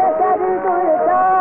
पुल साती